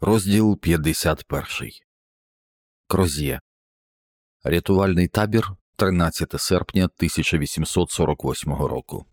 Розділ 51. Кроз'є. Рятувальний табір 13 серпня 1848 року.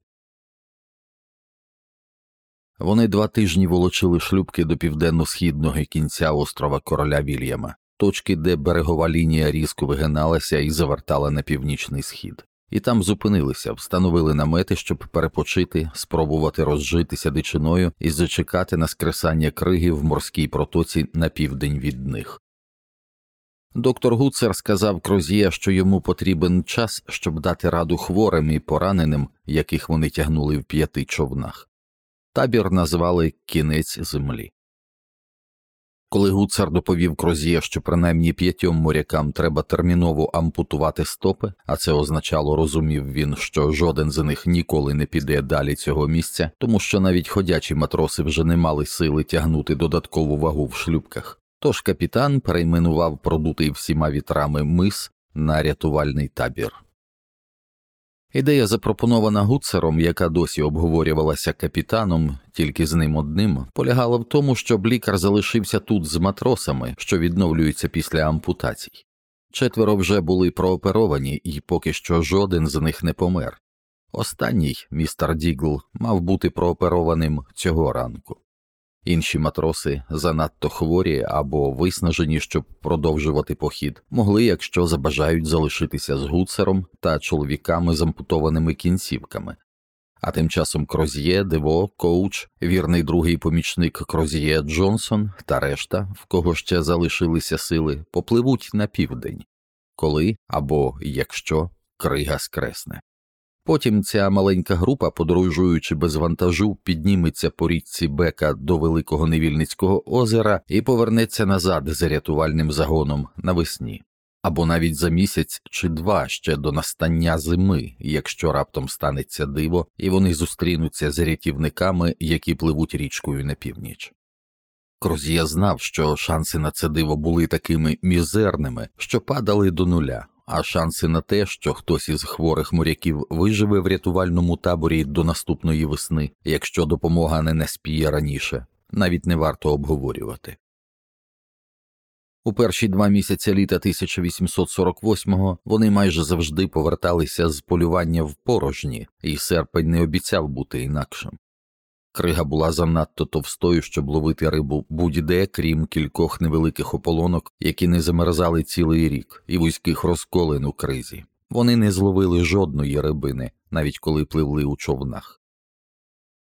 Вони два тижні волочили шлюбки до південно-східного кінця острова короля Вільяма, точки, де берегова лінія різко вигиналася і завертала на північний схід, і там зупинилися, встановили намети, щоб перепочити, спробувати розжитися дичиною і зачекати на скресання криги в морській протоці на південь від них. Доктор Гуцер сказав Крозія, що йому потрібен час, щоб дати раду хворим і пораненим, яких вони тягнули в п'яти човнах. Табір назвали Кінець землі. Коли Гуцер доповів Крозіє, що принаймні п'ятьом морякам треба терміново ампутувати стопи, а це означало, розумів він, що жоден з них ніколи не піде далі цього місця, тому що навіть ходячі матроси вже не мали сили тягнути додаткову вагу в шлюбках. Тож капітан перейменував продутий всіма вітрами мис на рятувальний табір. Ідея, запропонована Гудсером, яка досі обговорювалася капітаном, тільки з ним одним, полягала в тому, щоб лікар залишився тут з матросами, що відновлюються після ампутацій. Четверо вже були прооперовані, і поки що жоден з них не помер. Останній, містер Дігл, мав бути прооперованим цього ранку. Інші матроси, занадто хворі або виснажені, щоб продовжувати похід, могли, якщо забажають залишитися з Гудсером та чоловіками з ампутованими кінцівками. А тим часом Кроз'є, Дево, Коуч, вірний другий помічник Кроз'є Джонсон та решта, в кого ще залишилися сили, попливуть на південь, коли або якщо крига скресне. Потім ця маленька група, подорожуючи без вантажу, підніметься по річці Бека до Великого Невільницького озера і повернеться назад з рятувальним загоном навесні, або навіть за місяць чи два ще до настання зими, якщо раптом станеться диво, і вони зустрінуться з рятівниками, які пливуть річкою на північ. Кроз'є знав, що шанси на це диво були такими мізерними, що падали до нуля а шанси на те, що хтось із хворих моряків виживе в рятувальному таборі до наступної весни, якщо допомога не наспіє раніше, навіть не варто обговорювати. У перші два місяці літа 1848-го вони майже завжди поверталися з полювання в порожні, і серпень не обіцяв бути інакшим. Крига була занадто товстою, щоб ловити рибу будь-де, крім кількох невеликих ополонок, які не замерзали цілий рік, і вузьких розколин у кризі. Вони не зловили жодної рибини, навіть коли пливли у човнах.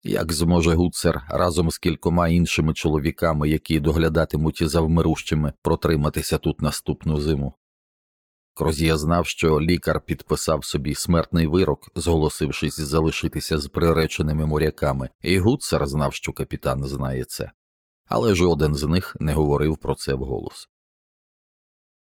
Як зможе гуцер разом з кількома іншими чоловіками, які доглядатимуть за вмирущими, протриматися тут наступну зиму? Кроз'є знав, що лікар підписав собі смертний вирок, зголосившись залишитися з приреченими моряками, і Гуцер знав, що капітан знає це, але жоден з них не говорив про це вголос.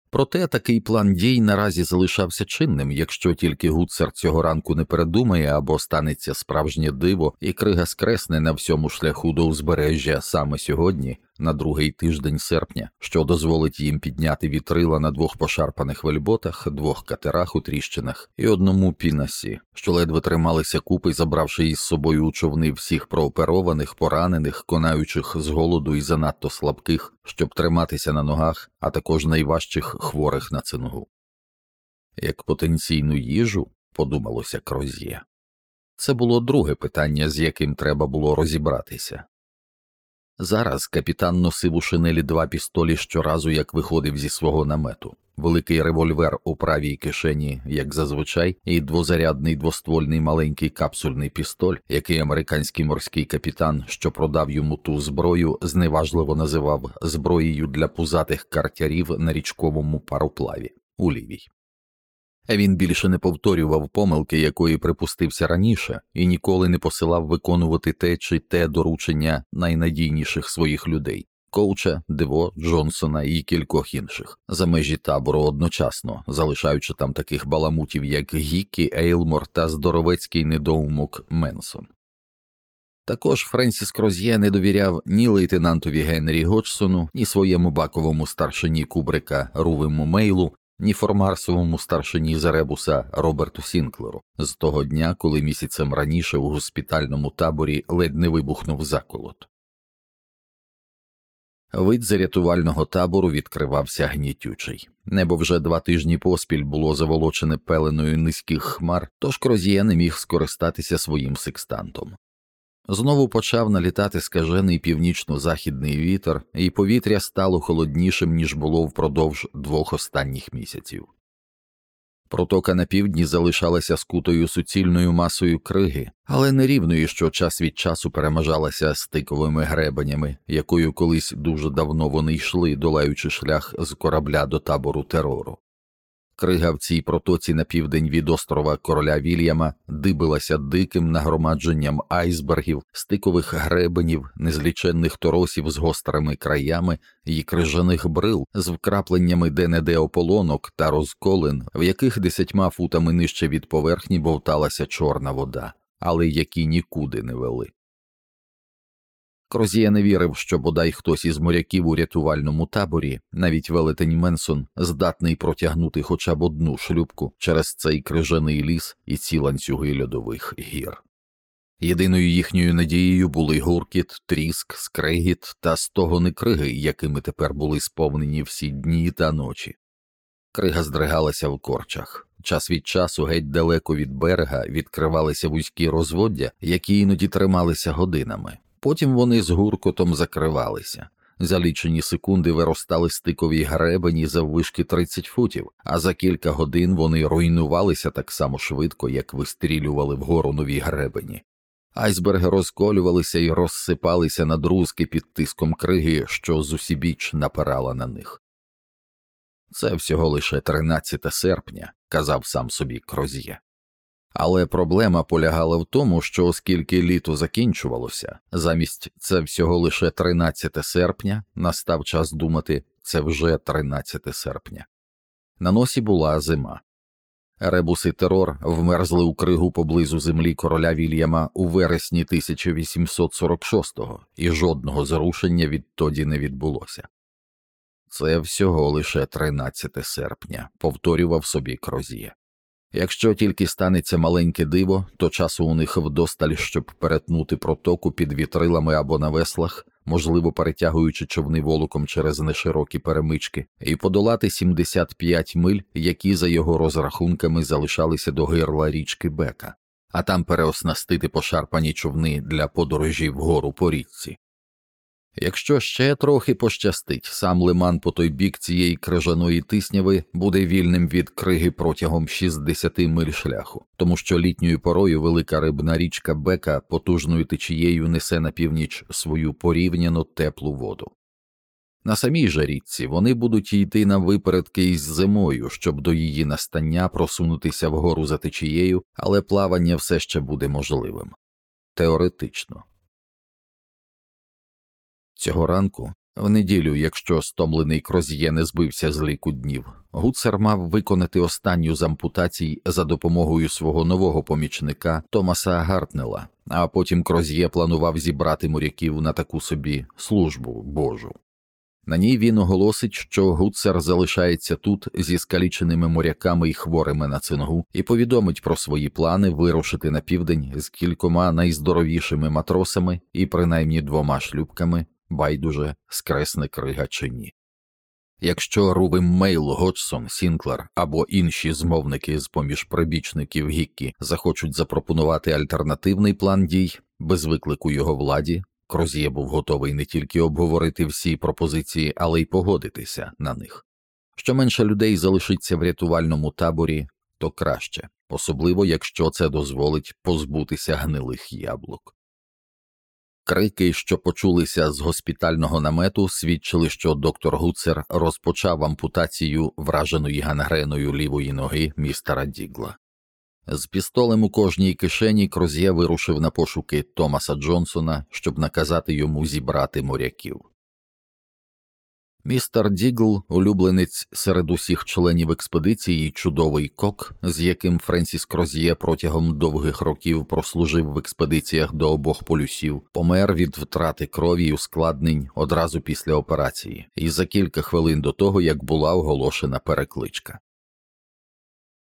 Проте такий план дій наразі залишався чинним, якщо тільки гуцер цього ранку не передумає або станеться справжнє диво, і крига скресне на всьому шляху до узбережжя саме сьогодні, на другий тиждень серпня, що дозволить їм підняти вітрила на двох пошарпаних вельботах, двох катерах у тріщинах і одному пінасі, що ледве трималися купи, забравши із собою у човни всіх прооперованих, поранених, конаючих з голоду і занадто слабких, щоб триматися на ногах, а також найважчих хворих на цингу. Як потенційну їжу, подумалося Кроз'є. Це було друге питання, з яким треба було розібратися. Зараз капітан носив у шинелі два пістолі щоразу, як виходив зі свого намету, великий револьвер у правій кишені, як зазвичай, і двозарядний двоствольний маленький капсульний пістоль, який американський морський капітан, що продав йому ту зброю, зневажливо називав зброєю для пузатих картярів на річковому пароплаві у лівій. Він більше не повторював помилки, якої припустився раніше, і ніколи не посилав виконувати те чи те доручення найнадійніших своїх людей коуча, Дево, Джонсона і кількох інших за межі табору одночасно, залишаючи там таких баламутів, як Гікі, Ейлмор та здоровецький недоумок Менсон. Також Френсіс Кроз'є не довіряв ні лейтенантові Генрі Годжсону, ні своєму баковому старшині Кубрика Рувиму Мейлу, ні формарсовому старшині Заребуса Роберту Сінклеру з того дня, коли місяцем раніше у госпітальному таборі ледь не вибухнув заколот. Вид з рятувального табору відкривався гнітючий. Небо вже два тижні поспіль було заволочене пеленою низьких хмар, тож Крозіє не міг скористатися своїм секстантом. Знову почав налітати скажений північно-західний вітер, і повітря стало холоднішим, ніж було впродовж двох останніх місяців. Протока на півдні залишалася скутою суцільною масою криги, але не рівною, що час від часу перемажалася стиковими гребенями, якою колись дуже давно вони йшли, долаючи шлях з корабля до табору терору. Крига в цій протоці на південь від острова короля Вільяма дибилася диким нагромадженням айсбергів, стикових гребенів, незліченних торосів з гострими краями і крижаних брил з вкрапленнями де-не-де ополонок та розколин, в яких десятьма футами нижче від поверхні бовталася чорна вода, але які нікуди не вели. Крозія не вірив, що бодай хтось із моряків у рятувальному таборі, навіть велетень Менсон, здатний протягнути хоча б одну шлюбку через цей крижаний ліс і ці ланцюги льодових гір. Єдиною їхньою надією були гуркіт, тріск, скрегіт та стогони криги, якими тепер були сповнені всі дні та ночі. Крига здригалася в корчах. Час від часу геть далеко від берега відкривалися вузькі розводдя, які іноді трималися годинами. Потім вони з гуркотом закривалися. За лічені секунди виростали стикові гребені заввишки 30 футів, а за кілька годин вони руйнувалися так само швидко, як вистрілювали вгору нові гребені. Айсберги розколювалися і розсипалися на друзки під тиском криги, що зусібіч напирала на них. Це всього лише 13 серпня, казав сам собі Кроз'є. Але проблема полягала в тому, що оскільки літо закінчувалося, замість це всього лише 13 серпня, настав час думати це вже 13 серпня. На носі була зима. Ребус і терор вмерзли у кригу поблизу землі короля Вільяма у вересні 1846-го, і жодного зрушення відтоді не відбулося. Це всього лише 13 серпня, повторював собі Крозіє. Якщо тільки станеться маленьке диво, то часу у них вдосталь, щоб перетнути протоку під вітрилами або на веслах, можливо, перетягуючи човни волоком через неширокі перемички, і подолати 75 миль, які за його розрахунками залишалися до гирла річки Бека, а там переоснастити пошарпані човни для подорожі вгору по річці. Якщо ще трохи пощастить, сам лиман по той бік цієї крижаної тисняви буде вільним від криги протягом 60 миль шляху, тому що літньою порою велика рибна річка Бека потужною течією несе на північ свою порівняно теплу воду. На самій же річці вони будуть йти на випередки із зимою, щоб до її настання просунутися вгору за течією, але плавання все ще буде можливим теоретично. Цього ранку, в неділю, якщо стомлений Кроз'є не збився з ліку днів, Гуцер мав виконати останню з ампутацій за допомогою свого нового помічника Томаса Гартнела, а потім Кроз'є планував зібрати моряків на таку собі службу Божу. На ній він оголосить, що Гудсер залишається тут зі скаліченими моряками і хворими на цингу, і повідомить про свої плани вирушити на південь з кількома найздоровішими матросами і принаймні двома шлюпками байдуже скресне крига чи ні. Якщо Рувим Мейл, Годжсон, Сінклер або інші змовники з поміж прибічників Гіккі захочуть запропонувати альтернативний план дій без виклику його владі, Крозіє був готовий не тільки обговорити всі пропозиції, але й погодитися на них. Що менше людей залишиться в рятувальному таборі, то краще, особливо якщо це дозволить позбутися гнилих яблук. Крики, що почулися з госпітального намету, свідчили, що доктор Гуцер розпочав ампутацію враженої гангреною лівої ноги містера Дігла. З пістолем у кожній кишені Кроз'є вирушив на пошуки Томаса Джонсона, щоб наказати йому зібрати моряків. Містер Дігл, улюбленець серед усіх членів експедиції, чудовий кок, з яким Френсіс Кроз'є протягом довгих років прослужив в експедиціях до обох полюсів, помер від втрати крові й ускладнень одразу після операції, і за кілька хвилин до того, як була оголошена перекличка.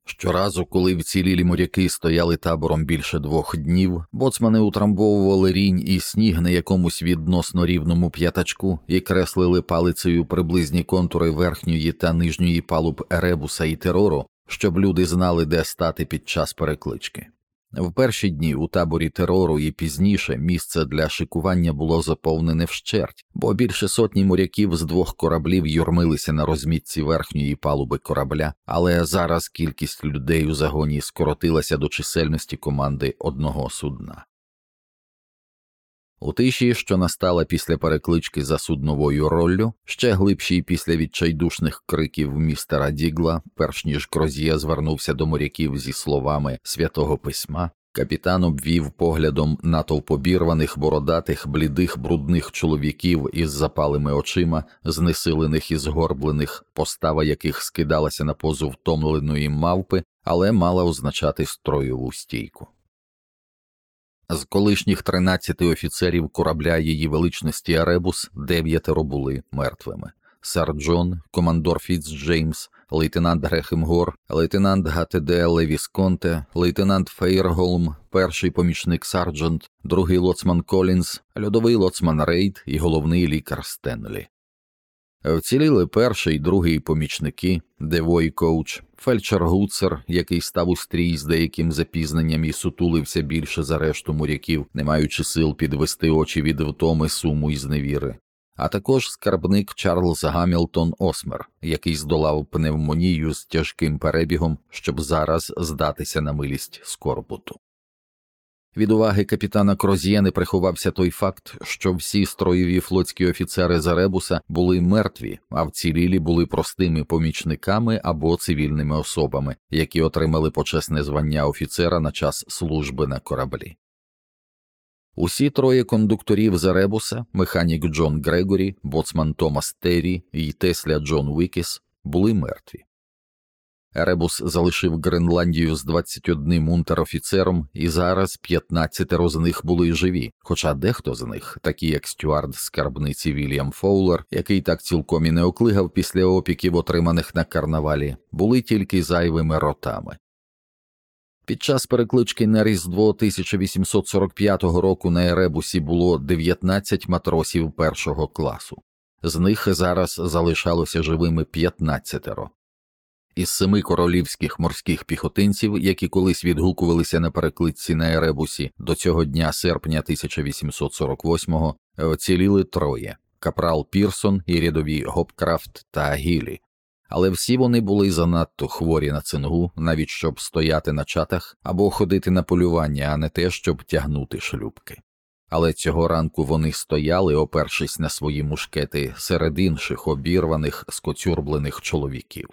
Щоразу, коли вцілілі моряки стояли табором більше двох днів, боцмани утрамбовували рінь і сніг на якомусь відносно рівному п'ятачку і креслили палицею приблизні контури верхньої та нижньої палуб Еребуса і Терору, щоб люди знали, де стати під час переклички. В перші дні у таборі терору і пізніше місце для шикування було заповнене вщерть, бо більше сотні моряків з двох кораблів юрмилися на розмітці верхньої палуби корабля, але зараз кількість людей у загоні скоротилася до чисельності команди одного судна. У тиші, що настала після переклички за судновою роллю, ще глибшій після відчайдушних криків містера Дігла, перш ніж Крозія звернувся до моряків зі словами святого письма, капітан обвів поглядом натовп обірваних, бородатих, блідих, брудних чоловіків із запалими очима, знесилених і згорблених, постава яких скидалася на позу втомленої мавпи, але мала означати строєву стійку. З колишніх 13 офіцерів корабля її величності Еребус дев'ятеро були мертвими. Сер Джон, командор Фіц Джеймс, лейтенант Грехем Гор, лейтенант ГТД Ле Вісконте, лейтенант Фейрголм, перший помічник Сарджент, другий лоцман Колінс, льодовий лоцман Рейд і головний лікар Стенлі. Вціліли перший і другий помічники, Девой коуч, фельдшер Гуцер, який став у стрій з деяким запізненням і сутулився більше за решту моряків, не маючи сил підвести очі від втоми суму і зневіри, а також скарбник Чарльз Гамілтон Осмер, який здолав пневмонію з тяжким перебігом, щоб зараз здатися на милість скорбуту. Від уваги капітана Кроз'є не приховався той факт, що всі строєві флотські офіцери Заребуса були мертві, а вцілілі були простими помічниками або цивільними особами, які отримали почесне звання офіцера на час служби на кораблі. Усі троє кондукторів Заребуса, механік Джон Грегорі, боцман Томас Террі і Тесля Джон Вікіс, були мертві. Еребус залишив Гренландію з 21 унтер-офіцером, і зараз 15 з них були живі, хоча дехто з них, такі як стюард скарбниці Вільям Фоулер, який так цілком і не оклигав після опіків, отриманих на карнавалі, були тільки зайвими ротами. Під час переклички на Різдво 1845 року на Еребусі було 19 матросів першого класу, з них зараз залишалося живими 15 із семи королівських морських піхотинців, які колись відгукувалися на перекличці на Еребусі, до цього дня серпня 1848-го оціліли троє капрал Пірсон і рядові Гопкрафт та Гілі. Але всі вони були занадто хворі на цингу, навіть щоб стояти на чатах або ходити на полювання, а не те, щоб тягнути шлюбки. Але цього ранку вони стояли, опершись на свої мушкети серед інших обірваних, скоцюрблених чоловіків.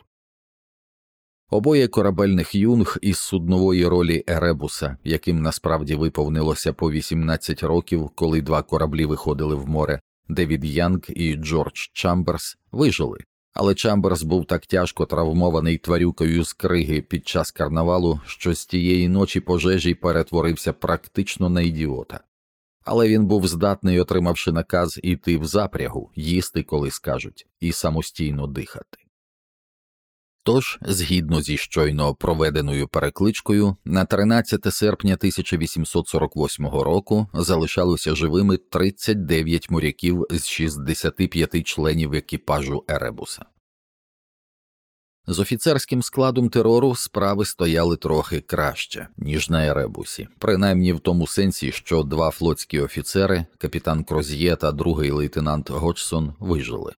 Обоє корабельних юнг із суднової ролі Еребуса, яким насправді виповнилося по 18 років, коли два кораблі виходили в море, Девід Янг і Джордж Чамберс, вижили. Але Чамберс був так тяжко травмований тварюкою з криги під час карнавалу, що з тієї ночі пожежі перетворився практично на ідіота. Але він був здатний, отримавши наказ іти в запрягу, їсти, коли скажуть, і самостійно дихати. Тож, згідно зі щойно проведеною перекличкою, на 13 серпня 1848 року залишалося живими 39 моряків з 65 членів екіпажу Еребуса. З офіцерським складом терору справи стояли трохи краще, ніж на Еребусі, принаймні в тому сенсі, що два флотські офіцери, капітан Кроз'є та другий лейтенант Годжсон, вижили.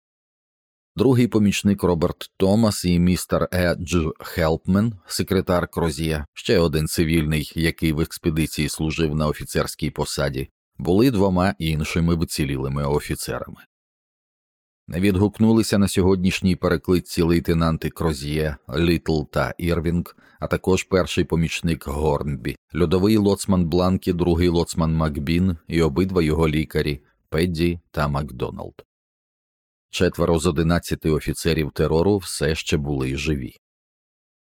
Другий помічник Роберт Томас і містер Е. Дж. Хелпмен, секретар Крозія, ще один цивільний, який в експедиції служив на офіцерській посаді, були двома іншими вцілілими офіцерами. Не відгукнулися на сьогоднішній перекличці лейтенанти Крозіє, Літл та Ірвінг, а також перший помічник Горнбі, льодовий лоцман Бланкі, другий лоцман Макбін і обидва його лікарі Педді та Макдоналд. Четверо з одинадцяти офіцерів Терору все ще були живі.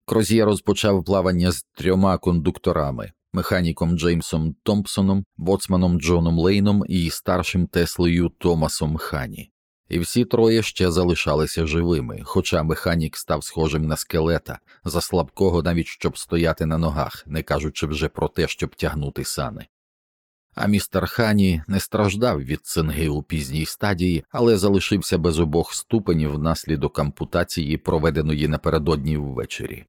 Кроз'є розпочав плавання з трьома кондукторами механіком Джеймсом Томпсоном, боцманом Джоном Лейном і старшим теслею Томасом Хані. і всі троє ще залишалися живими, хоча механік став схожим на скелета, за слабкого навіть щоб стояти на ногах, не кажучи вже про те, щоб тягнути сани. А містер Хані не страждав від цинги у пізній стадії, але залишився без обох ступенів внаслідок ампутації, проведеної напередодні ввечері.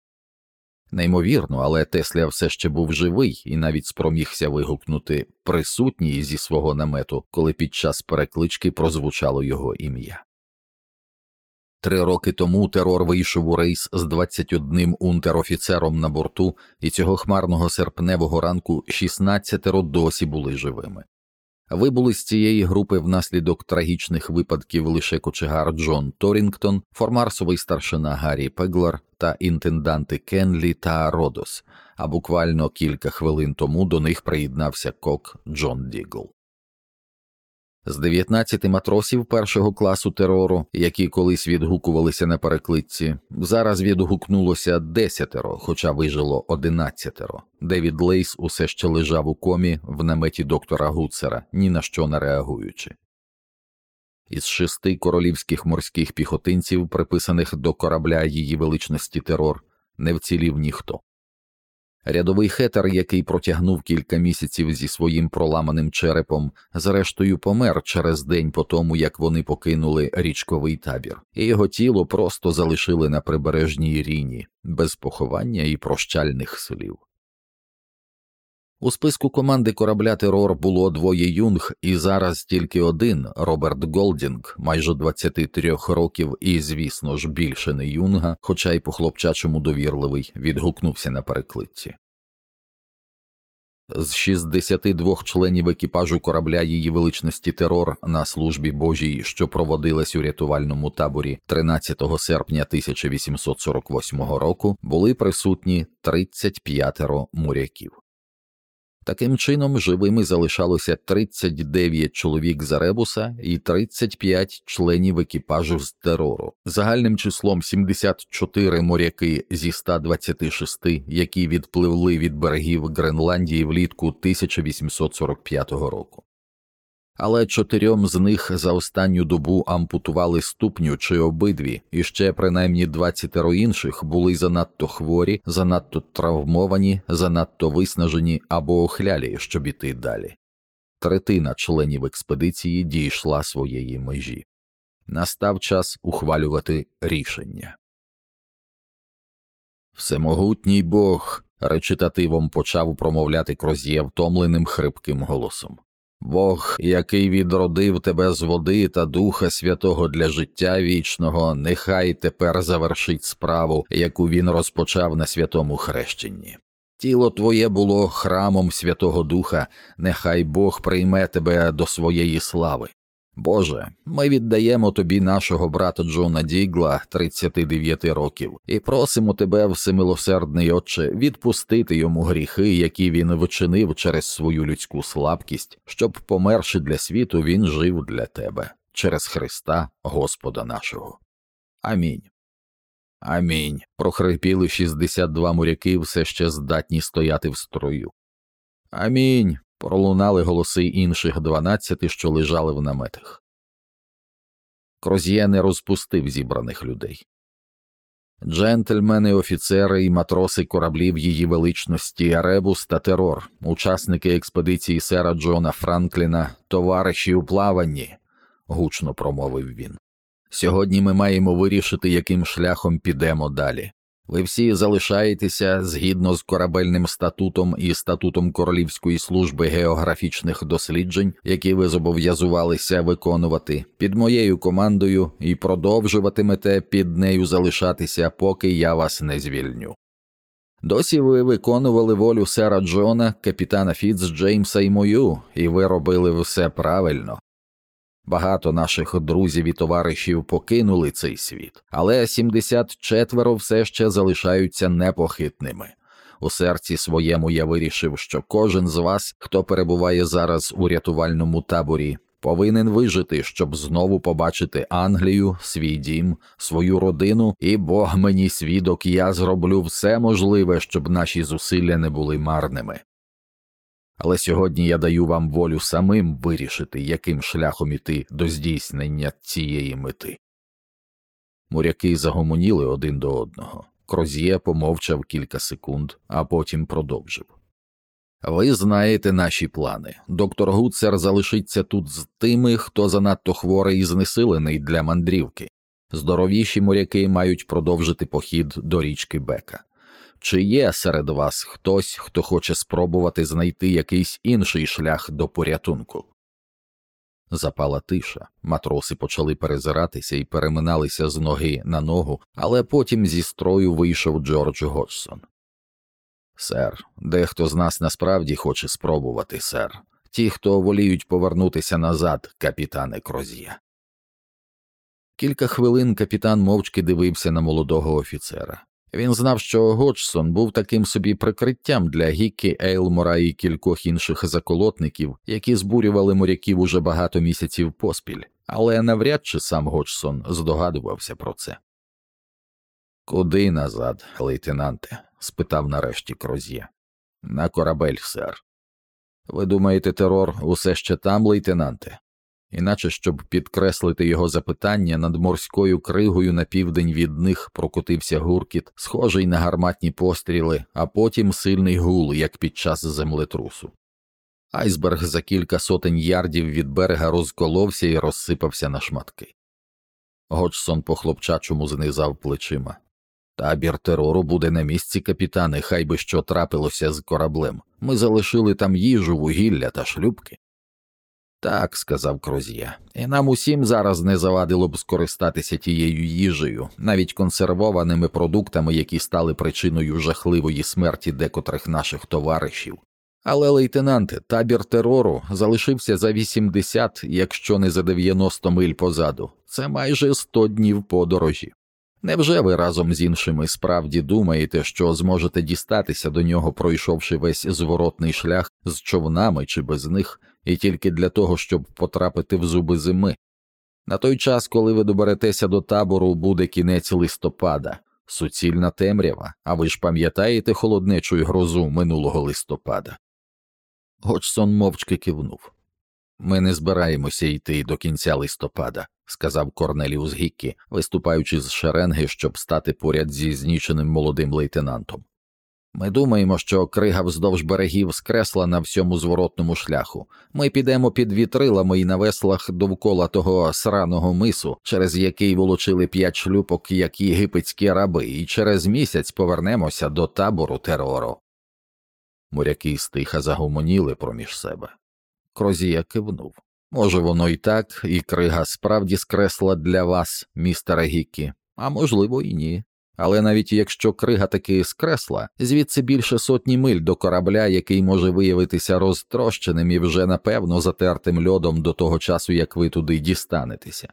Неймовірно, але Тесля все ще був живий і навіть спромігся вигукнути присутній зі свого намету, коли під час переклички прозвучало його ім'я. Три роки тому Терор вийшов у рейс з 21 унтер-офіцером на борту, і цього хмарного серпневого ранку 16 досі були живими. Вибули з цієї групи внаслідок трагічних випадків лише кочегар Джон Торінгтон, формарсовий старшина Гаррі Пеглар та інтенданти Кенлі та Родос, а буквально кілька хвилин тому до них приєднався кок Джон Дігл. З 19 матросів першого класу терору, які колись відгукувалися на переклитці, зараз відгукнулося десятеро, хоча вижило одинадцятеро. Девід Лейс усе ще лежав у комі в наметі доктора Гудсера, ні на що не реагуючи. Із шести королівських морських піхотинців, приписаних до корабля її величності терор, не вцілів ніхто. Рядовий хетер, який протягнув кілька місяців зі своїм проламаним черепом, зрештою помер через день по тому, як вони покинули річковий табір, і його тіло просто залишили на прибережній ріні, без поховання і прощальних слів. У списку команди корабля терор було двоє юнг, і зараз тільки один Роберт Голдінг, майже 23 років, і, звісно ж, більше не юнга, хоча й по хлопчачому довірливий, відгукнувся на переклитці. З 62 членів екіпажу корабля її величності терор на службі Божій, що проводилась у рятувальному таборі 13 серпня 1848 року, були присутні 35 моряків. Таким чином, живими залишалося 39 чоловік з Ребуса і 35 членів екіпажу з терору, загальним числом 74 моряки зі 126, які відпливли від берегів Гренландії влітку 1845 року але чотирьом з них за останню добу ампутували ступню чи обидві, і ще принаймні двадцятеро інших були занадто хворі, занадто травмовані, занадто виснажені або охлялі, щоб іти далі. Третина членів експедиції дійшла своєї межі. Настав час ухвалювати рішення. Всемогутній Бог речитативом почав промовляти Кроз'є втомленим хрипким голосом. Бог, який відродив тебе з води та Духа Святого для життя вічного, нехай тепер завершить справу, яку він розпочав на святому хрещенні. Тіло твоє було храмом Святого Духа, нехай Бог прийме тебе до своєї слави. Боже, ми віддаємо тобі нашого брата Джона Дігла, 39 років, і просимо тебе, всемилосердний Отче, відпустити йому гріхи, які він вчинив через свою людську слабкість, щоб, померши для світу, він жив для тебе через Христа Господа нашого. Амінь. Амінь. прохрипіли 62 моряки, все ще здатні стояти в строю. Амінь пролунали голоси інших дванадцяти, що лежали в наметах. Кроз'є не розпустив зібраних людей. Джентльмени, офіцери і матроси кораблів її величності Аребус та терор, учасники експедиції сера Джона Франкліна, товариші у плаванні, гучно промовив він. Сьогодні ми маємо вирішити, яким шляхом підемо далі. Ви всі залишаєтеся згідно з корабельним статутом і статутом Королівської служби географічних досліджень, які ви зобов'язувалися виконувати під моєю командою і продовжуватимете під нею залишатися, поки я вас не звільню. Досі ви виконували волю сера Джона, капітана Фіц Джеймса і мою, і ви робили все правильно. Багато наших друзів і товаришів покинули цей світ, але 74 все ще залишаються непохитними. У серці своєму я вирішив, що кожен з вас, хто перебуває зараз у рятувальному таборі, повинен вижити, щоб знову побачити Англію, свій дім, свою родину, і Бог мені свідок, я зроблю все можливе, щоб наші зусилля не були марними. Але сьогодні я даю вам волю самим вирішити, яким шляхом іти до здійснення цієї мети. Моряки загомоніли один до одного. Кроз'є помовчав кілька секунд, а потім продовжив. Ви знаєте наші плани. Доктор Гуцер залишиться тут з тими, хто занадто хворий і знесилений для мандрівки. Здоровіші моряки мають продовжити похід до річки Бека. Чи є серед вас хтось, хто хоче спробувати знайти якийсь інший шлях до порятунку? Запала тиша, матроси почали перезиратися і переминалися з ноги на ногу, але потім зі строю вийшов Джордж Годжсон. Сер, дехто з нас насправді хоче спробувати, сер. Ті, хто воліють повернутися назад, капітане Кроз'є. Кілька хвилин капітан мовчки дивився на молодого офіцера. Він знав, що Годжсон був таким собі прикриттям для Гіккі, Ейлмора і кількох інших заколотників, які збурювали моряків уже багато місяців поспіль, але навряд чи сам Годжсон здогадувався про це. Куди назад, лейтенанте? спитав нарешті Кроз'є. На корабель, сер. Ви думаєте, терор усе ще там, лейтенанте? Іначе, щоб підкреслити його запитання, над морською кригою на південь від них прокотився гуркіт, схожий на гарматні постріли, а потім сильний гул, як під час землетрусу. Айсберг за кілька сотень ярдів від берега розколовся і розсипався на шматки. Годжсон по хлопчачому знизав плечима. Табір терору буде на місці, капітани, хай би що трапилося з кораблем. Ми залишили там їжу, вугілля та шлюбки. Так, сказав Кроз'є, і нам усім зараз не завадило б скористатися тією їжею, навіть консервованими продуктами, які стали причиною жахливої смерті декотрих наших товаришів. Але, лейтенанте, табір терору залишився за 80, якщо не за 90 миль позаду, це майже 100 днів подорожі. Невже ви разом з іншими справді думаєте, що зможете дістатися до нього, пройшовши весь зворотний шлях з човнами чи без них, і тільки для того, щоб потрапити в зуби зими? На той час, коли ви доберетеся до табору, буде кінець листопада, суцільна темрява, а ви ж пам'ятаєте холоднечу й грозу минулого листопада? Годжсон мовчки кивнув. Ми не збираємося йти до кінця листопада, сказав Корнеліус Гіккі, виступаючи з шеренги, щоб стати поряд зі зніченим молодим лейтенантом. Ми думаємо, що крига вздовж берегів скресла на всьому зворотному шляху. Ми підемо під вітрилами і на веслах довкола того сраного мису, через який волочили п'ять шлюпок, як єгипетські раби, і через місяць повернемося до табору терору. Моряки стиха загомоніли проміж себе. Крозія кивнув. Може, воно і так, і крига справді скресла для вас, містере Гіккі, а можливо, і ні. Але навіть якщо крига таки скресла, звідси більше сотні миль до корабля, який може виявитися розтрощеним і вже напевно затертим льодом до того часу, як ви туди дістанетеся.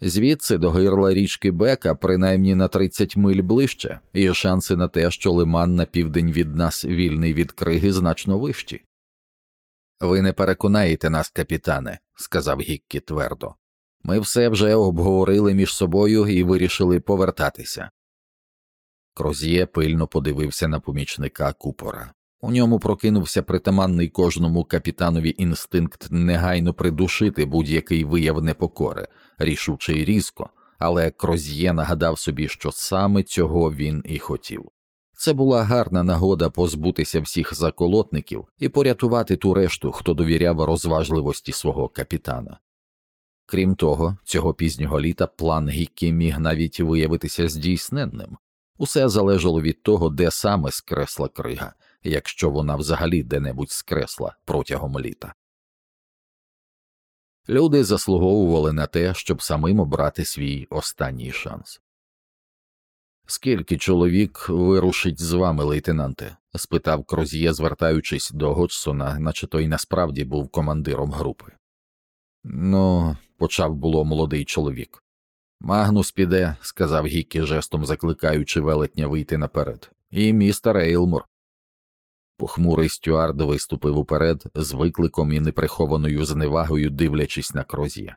Звідси до гирла річки Бека принаймні на 30 миль ближче, і шанси на те, що лиман на південь від нас вільний від криги, значно вищі. Ви не переконаєте нас, капітане, сказав Гіккі твердо. Ми все вже обговорили між собою і вирішили повертатися. Кроз'є пильно подивився на помічника купора. У ньому прокинувся притаманний кожному капітанові інстинкт негайно придушити будь-який вияв непокори, рішуче й різко, але Кроз'є нагадав собі, що саме цього він і хотів. Це була гарна нагода позбутися всіх заколотників і порятувати ту решту, хто довіряв розважливості свого капітана. Крім того, цього пізнього літа план Гіккі міг навіть виявитися здійсненним усе залежало від того, де саме скресла крига, якщо вона взагалі де-небудь скресла протягом літа. Люди заслуговували на те, щоб самим обрати свій останній шанс. Скільки чоловік вирушить з вами, лейтенанте? спитав Кроз'є, звертаючись до Годжсона, наче той насправді був командиром групи. Ну, почав було молодий чоловік. Магнус піде, сказав Гіккі, жестом закликаючи велетня вийти наперед, і містер Ейлмур. Похмурий стюард виступив уперед з викликом і неприхованою зневагою дивлячись на Кроз'є.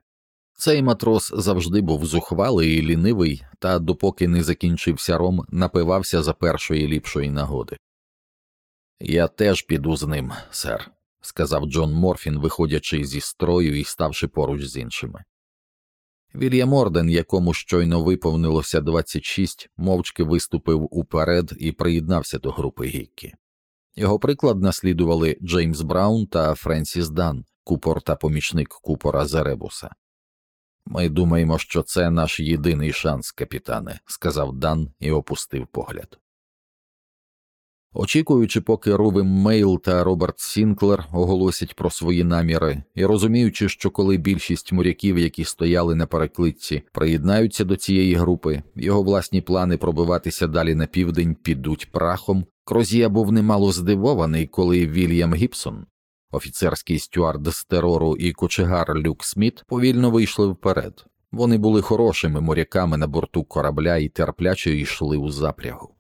Цей матрос завжди був зухвалий і лінивий, та допоки не закінчився ром, напивався за першої ліпшої нагоди. Я теж піду з ним, сер, сказав Джон Морфін, виходячи зі строю і ставши поруч з іншими. Вільям Орден, якому щойно виповнилося 26, мовчки виступив уперед і приєднався до групи Гіккі. Його приклад наслідували Джеймс Браун та Френсіс Дан, купор та помічник купора Зеребуса. Ми думаємо, що це наш єдиний шанс, капітане, сказав Дан і опустив погляд. Очікуючи, поки Рувим Мейл та Роберт Сінклер оголосять про свої наміри, і розуміючи, що коли більшість моряків, які стояли на переклитці, приєднаються до цієї групи, його власні плани пробиватися далі на південь підуть прахом, Кроз'є був немало здивований, коли Вільям Гібсон, офіцерський стюард з терору і кочегар Люк Сміт повільно вийшли вперед. Вони були хорошими моряками на борту корабля і терпляче йшли у запрягу.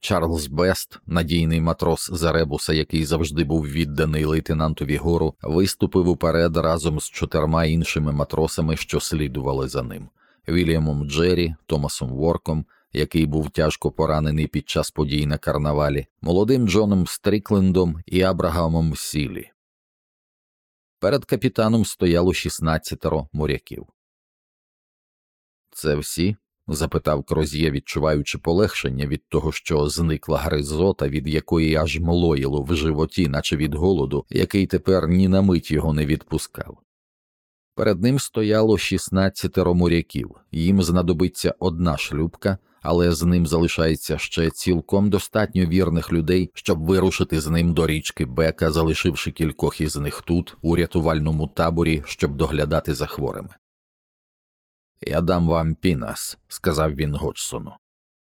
Чарльз Бест, надійний матрос Заребуса, який завжди був відданий лейтенантові гору, виступив уперед разом з чотирма іншими матросами, що слідували за ним Вільямом Джері, Томасом Ворком, який був тяжко поранений під час подій на карнавалі, молодим Джоном Стріклендом і Абрагамом Сілі. Перед капітаном стояло 16 моряків. Це всі? Запитав Кроз'є, відчуваючи полегшення від того, що зникла гризота, від якої аж млоїло в животі, наче від голоду, який тепер ні на мить його не відпускав. Перед ним стояло 16 моряків, їм знадобиться одна шлюбка, але з ним залишається ще цілком достатньо вірних людей, щоб вирушити з ним до річки Бека, залишивши кількох із них тут, у рятувальному таборі, щоб доглядати за хворими. Я дам вам пінас, сказав він Годжсону.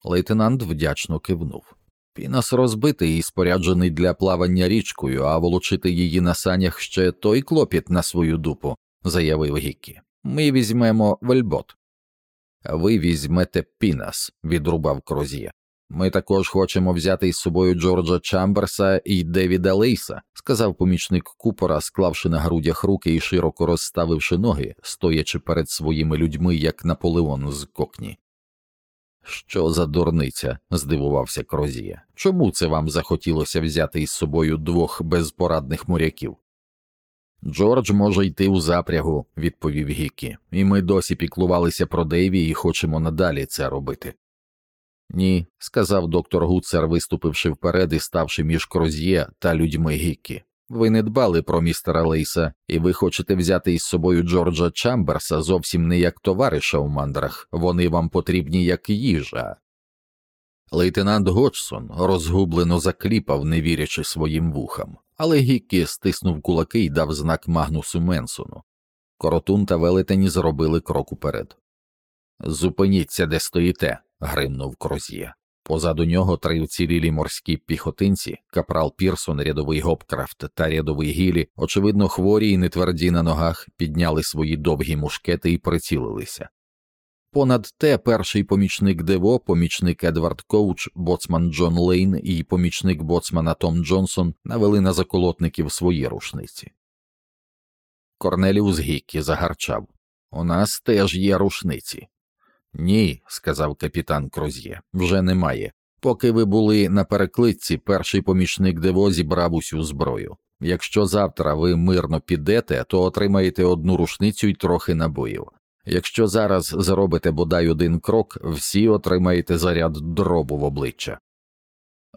Лейтенант вдячно кивнув. Пінас розбитий і споряджений для плавання річкою, а волочити її на санях ще той клопіт на свою дупу, заявив Гіккі. Ми візьмемо вельбот. Ви візьмете пінас, відрубав Кроз'є. Ми також хочемо взяти із собою Джорджа Чамберса і Девіда Лейса, сказав помічник купора, склавши на грудях руки і широко розставивши ноги, стоячи перед своїми людьми, як Наполеон з кокні. Що за дурниця? здивувався Кроз'є. Чому це вам захотілося взяти із собою двох безпорадних моряків? Джордж може йти у запрягу, відповів Гіккі, і ми досі піклувалися про Дейві і хочемо надалі це робити. Ні, сказав доктор Гудсер, виступивши вперед і ставши між Кроз'є та людьми Гіккі. Ви не дбали про містера Лейса, і ви хочете взяти із собою Джорджа Чамберса зовсім не як товариша у мандрах, вони вам потрібні як їжа. Лейтенант Годжсон розгублено закліпав, не вірячи своїм вухам, але Гіккі стиснув кулаки і дав знак Магнусу Менсону. Коротун та велетені зробили крок уперед. Зупиніться, де стоїте, гримнув Кроз'є. Позаду нього три вцілілі морські піхотинці, капрал Пірсон, рядовий Гопкрафт та рядовий Гілі, очевидно, хворі і нетверді на ногах, підняли свої довгі мушкети і прицілилися. Понад те перший помічник Дево, помічник Едвард Коуч, боцман Джон Лейн і помічник боцмана Том Джонсон навели на заколотників свої рушниці. Корнеліус Гіккі загарчав У нас теж є рушниці. Ні, сказав капітан Кроз'є, вже немає. Поки ви були на перекличці, перший помічник Дево зібрав усю зброю. Якщо завтра ви мирно підете, то отримаєте одну рушницю і трохи набоїв. Якщо зараз зробите бодай один крок, всі отримаєте заряд дробу в обличчя.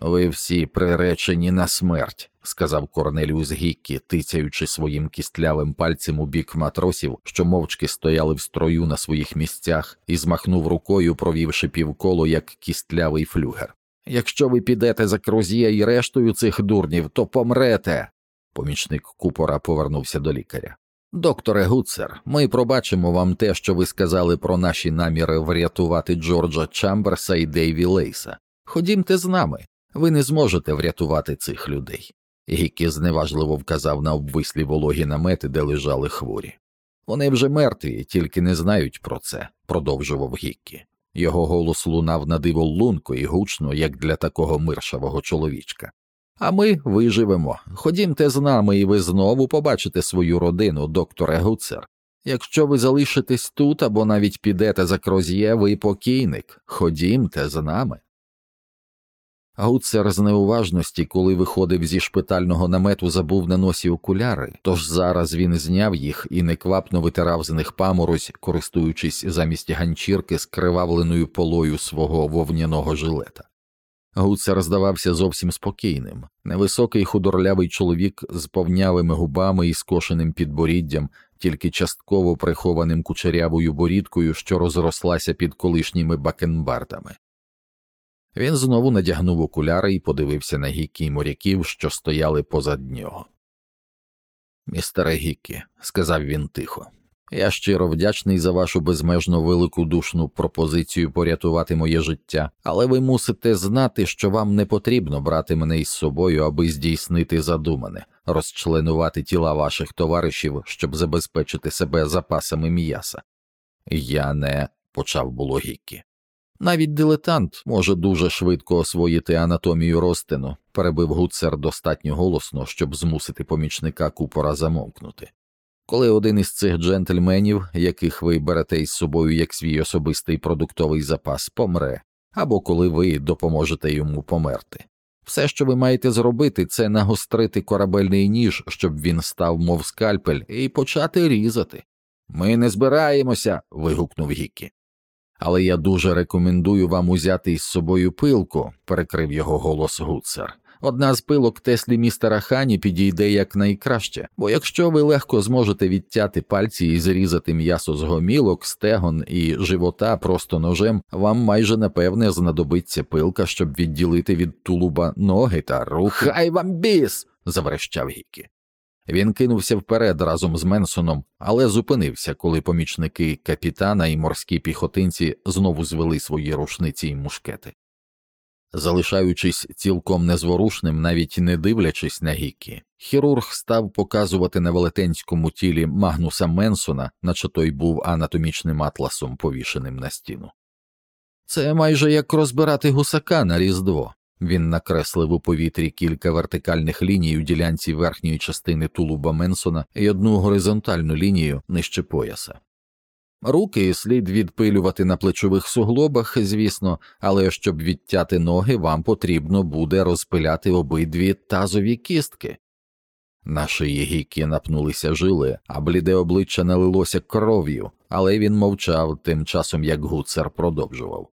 Ви всі приречені на смерть, сказав Корнеліус Гіккі, тицяючи своїм кістлявим пальцем у бік матросів, що мовчки стояли в строю на своїх місцях, і змахнув рукою, провівши півколо як кістлявий флюгер. Якщо ви підете за Крузія і рештою цих дурнів, то помрете. Помічник купора повернувся до лікаря. Докторе Гуцер, ми пробачимо вам те, що ви сказали про наші наміри врятувати Джорджа Чамберса і Дейві Лейса. Ходімте з нами, ви не зможете врятувати цих людей. Гікі зневажливо вказав на обвислі вологі намети, де лежали хворі. Вони вже мертві, тільки не знають про це, продовжував Гіккі. Його голос лунав на диво лунко і гучно, як для такого миршавого чоловічка. А ми виживемо. Ходімте з нами, і ви знову побачите свою родину, докторе Гуцер. Якщо ви залишитесь тут або навіть підете за кроз'є, ви покійник. Ходімте з нами. Гуцер з неуважності, коли виходив зі шпитального намету, забув на носі окуляри, тож зараз він зняв їх і неквапно витирав з них паморозь, користуючись замість ганчірки скривавленою полою свого вовняного жилета. Гуцер здавався зовсім спокійним. Невисокий худорлявий чоловік з повнявими губами і скошеним підборіддям, тільки частково прихованим кучерявою борідкою, що розрослася під колишніми бакенбардами. Він знову надягнув окуляри і подивився на гікі й моряків, що стояли позад нього. Містере Гікі, сказав він тихо, я щиро вдячний за вашу безмежно великодушну пропозицію порятувати моє життя, але ви мусите знати, що вам не потрібно брати мене із собою, аби здійснити задумане, розчленувати тіла ваших товаришів, щоб забезпечити себе запасами м'яса. Я не почав було Гікі. Навіть дилетант може дуже швидко освоїти анатомію розтину, перебив гуцер достатньо голосно, щоб змусити помічника купора замовкнути. Коли один із цих джентльменів, яких ви берете із собою як свій особистий продуктовий запас, помре, або коли ви допоможете йому померти. Все, що ви маєте зробити, це нагострити корабельний ніж, щоб він став, мов скальпель, і почати різати. Ми не збираємося. вигукнув Гікі. Але я дуже рекомендую вам узяти із собою пилку, перекрив його голос гуцер. Одна з пилок Теслі містера Хані підійде якнайкраще, бо якщо ви легко зможете відтяти пальці і зрізати м'ясо з гомілок, стегон і живота просто ножем, вам майже напевне знадобиться пилка, щоб відділити від тулуба ноги та руки. Хай вам біс. заверещав Гікі. Він кинувся вперед разом з Менсоном, але зупинився, коли помічники капітана і морські піхотинці знову звели свої рушниці й мушкети. Залишаючись цілком незворушним, навіть не дивлячись на гіки, хірург став показувати на велетенському тілі Магнуса Менсона, наче той був анатомічним атласом, повішеним на стіну. Це майже як розбирати гусака на різдво. Він накреслив у повітрі кілька вертикальних ліній у ділянці верхньої частини тулуба Менсона і одну горизонтальну лінію нижче пояса. Руки слід відпилювати на плечових суглобах, звісно, але щоб відтяти ноги, вам потрібно буде розпиляти обидві тазові кістки. На шиї гіки напнулися жили, а бліде обличчя налилося кров'ю, але він мовчав тим часом як гуцер продовжував.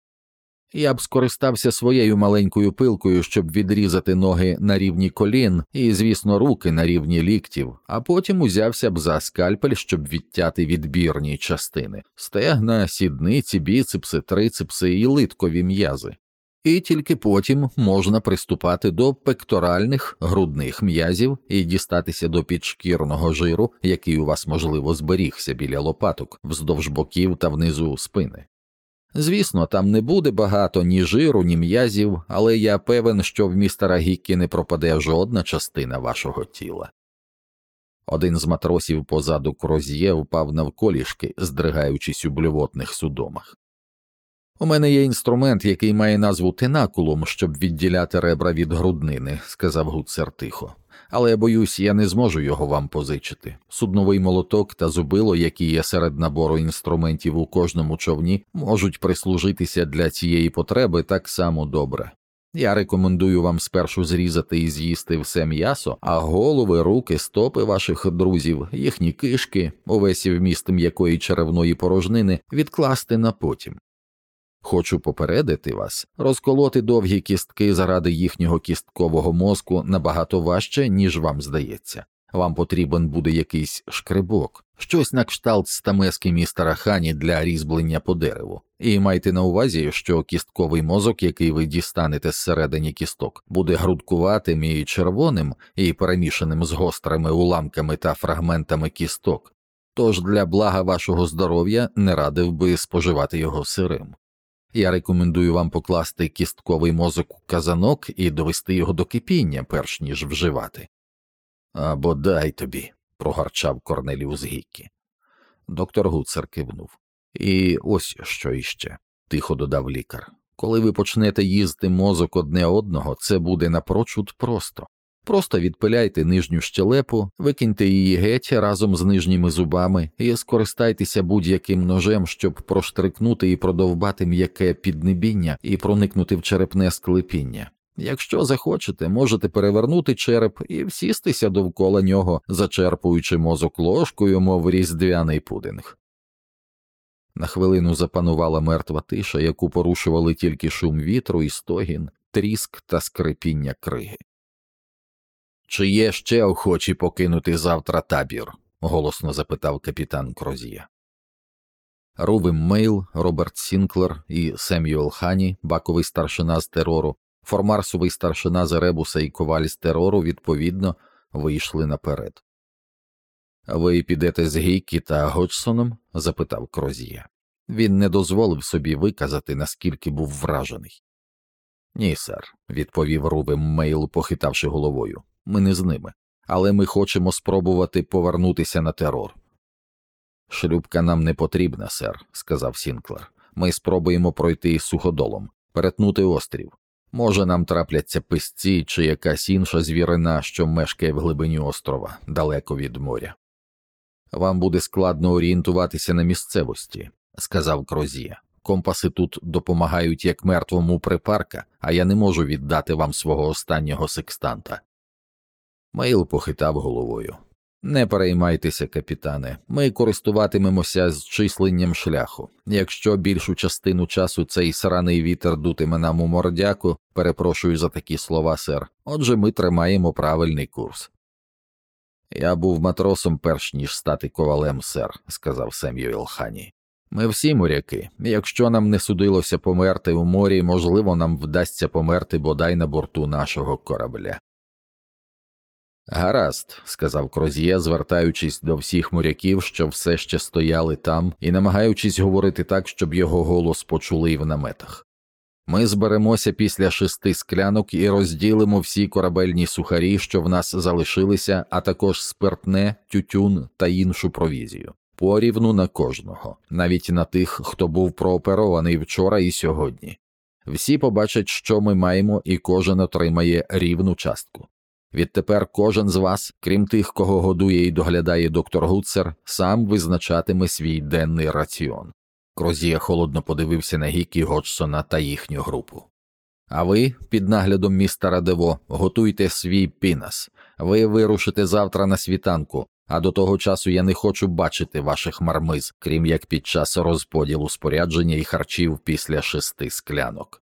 Я б скористався своєю маленькою пилкою, щоб відрізати ноги на рівні колін і, звісно, руки на рівні ліктів, а потім узявся б за скальпель, щоб відтяти відбірні частини стегна, сідниці, біцепси, трицепси і литкові м'язи. І тільки потім можна приступати до пекторальних грудних м'язів і дістатися до підшкірного жиру, який у вас можливо зберігся біля лопаток, вздовж боків та внизу спини. Звісно, там не буде багато ні жиру, ні м'язів, але я певен, що в містера Гіккі не пропаде жодна частина вашого тіла. Один з матросів позаду кроз'є впав навколішки, здригаючись у блювотних судомах. У мене є інструмент, який має назву тенакулум, щоб відділяти ребра від груднини, сказав гуцер тихо але боюсь, я не зможу його вам позичити. Судновий молоток та зубило, які є серед набору інструментів у кожному човні, можуть прислужитися для цієї потреби так само добре. Я рекомендую вам спершу зрізати і з'їсти все м'ясо, а голови, руки, стопи ваших друзів, їхні кишки, увесь вміст м'якої черевної порожнини відкласти на потім. Хочу попередити вас, розколоти довгі кістки заради їхнього кісткового мозку набагато важче, ніж вам здається. Вам потрібен буде якийсь шкребок, щось на кшталт стамески містера Хані для різьблення по дереву, і майте на увазі, що кістковий мозок, який ви дістанете зсередині кісток, буде грудкуватим і червоним і перемішаним з гострими уламками та фрагментами кісток. Тож для блага вашого здоров'я не радив би споживати його сирим. Я рекомендую вам покласти кістковий мозок у казанок і довести його до кипіння, перш ніж вживати. Або дай тобі, прогарчав Корнеліус Гіккі. Доктор Гуцер кивнув. І ось що іще, тихо додав лікар. Коли ви почнете їсти мозок одне одного, це буде напрочуд просто. Просто відпиляйте нижню щелепу, викиньте її геть разом з нижніми зубами і скористайтеся будь-яким ножем, щоб проштрикнути і продовбати м'яке піднебіння і проникнути в черепне склепіння. Якщо захочете, можете перевернути череп і всістися довкола нього, зачерпуючи мозок ложкою, мов різдвяний пудинг. На хвилину запанувала мертва тиша, яку порушували тільки шум вітру і стогін, тріск та скрипіння криги. Чи є ще охочі покинути завтра табір? голосно запитав капітан Кроз'є. Рувим Мейл, Роберт Сінклер і Семюел Хані, баковий старшина з терору, формарсовий старшина з Еребуса і коваль з терору, відповідно, вийшли наперед. Ви підете з Гіккі та Годжсоном? запитав Кроз'є. Він не дозволив собі виказати, наскільки був вражений. Ні, сер, відповів Рувим Мейл, похитавши головою. Ми не з ними, але ми хочемо спробувати повернутися на терор. Шлюпка нам не потрібна, сер, сказав Сінклер. Ми спробуємо пройти суходолом, перетнути острів. Може, нам трапляться песці чи якась інша звірина, що мешкає в глибині острова, далеко від моря. Вам буде складно орієнтуватися на місцевості, сказав Кроз'є. Компаси тут допомагають як мертвому припарка, а я не можу віддати вам свого останнього секстанта. Мейл похитав головою. Не переймайтеся, капітане, ми користуватимемося зчисленням шляху. Якщо більшу частину часу цей сраний вітер дутиме нам у мордяку, перепрошую за такі слова, сер, отже ми тримаємо правильний курс. Я був матросом перш ніж стати ковалем, сер, сказав Семюел Хані. Ми всі моряки. Якщо нам не судилося померти у морі, можливо, нам вдасться померти бодай на борту нашого корабля. Гаразд, сказав Кроз'є, звертаючись до всіх моряків, що все ще стояли там, і намагаючись говорити так, щоб його голос почули і в наметах. Ми зберемося після шести склянок і розділимо всі корабельні сухарі, що в нас залишилися, а також спиртне, тютюн та іншу провізію. Порівну на кожного, навіть на тих, хто був прооперований вчора і сьогодні. Всі побачать, що ми маємо, і кожен отримає рівну частку. Відтепер кожен з вас, крім тих, кого годує і доглядає доктор Гуцер, сам визначатиме свій денний раціон. Крозія холодно подивився на Гікі Годжсона та їхню групу. А ви, під наглядом містера Дево, готуйте свій пінас. Ви вирушите завтра на світанку, а до того часу я не хочу бачити ваших мармиз, крім як під час розподілу спорядження і харчів після шести склянок.